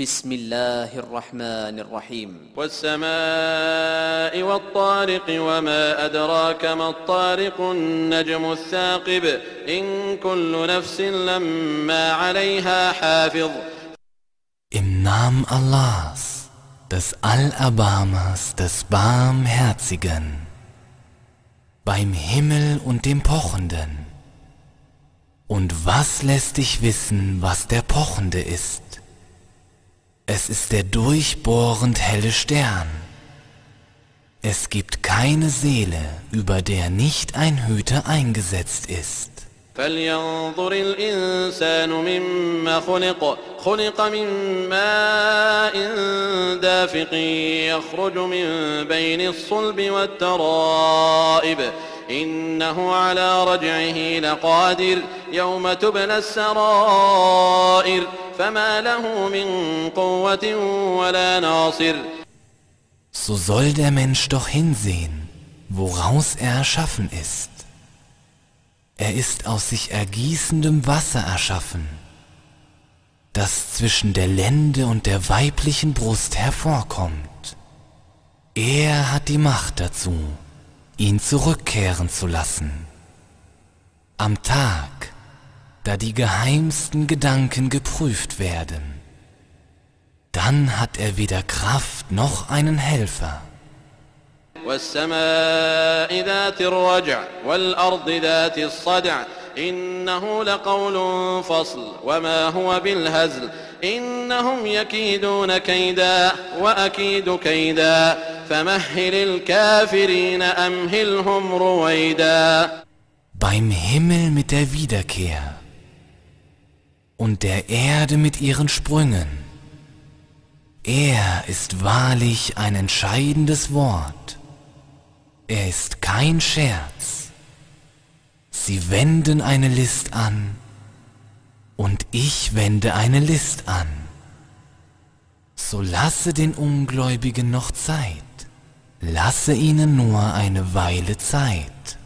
بسم الله الرحمن الرحيم والسماء والطارق وما أدراك ما الطارق النجم الثاقب إن كل نفس لما عليها حافظ Im Namen Allahs, des Allerbarmers, des Barmherzigen, beim Himmel und dem Pochenden. Und was lässt dich wissen, was der Pochende ist? Es ist der durchbohrend helle Stern. Es gibt keine Seele, über der nicht ein Hüter eingesetzt ist. فلينظر الإنسان مما خلق خلق من ماء دافق يخرج من بين الصلب والترائب إنه على رجعه لقادر يوم تبلى السرائر فما له من قوة ولا ناصر So soll der Mensch doch hinsehen, woraus er erschaffen ist. Er ist aus sich ergießendem Wasser erschaffen, das zwischen der Lende und der weiblichen Brust hervorkommt. Er hat die Macht dazu, ihn zurückkehren zu lassen. Am Tag, da die geheimsten Gedanken geprüft werden, dann hat er weder Kraft noch einen Helfer. والسماء ذات الرجع والأرض ذات الصدع إنه لقول فصل وما هو بالهزل إنهم يكيدون كيدا وأكيد كيدا فمهل الكافرين أمهلهم رويدا beim Himmel mit der Wiederkehr und der Erde mit ihren Sprüngen. Er ist wahrlich ein entscheidendes Wort. Er ist kein Scherz. Sie wenden eine List an und ich wende eine List an. So lasse den Ungläubigen noch Zeit, lasse ihnen nur eine Weile Zeit.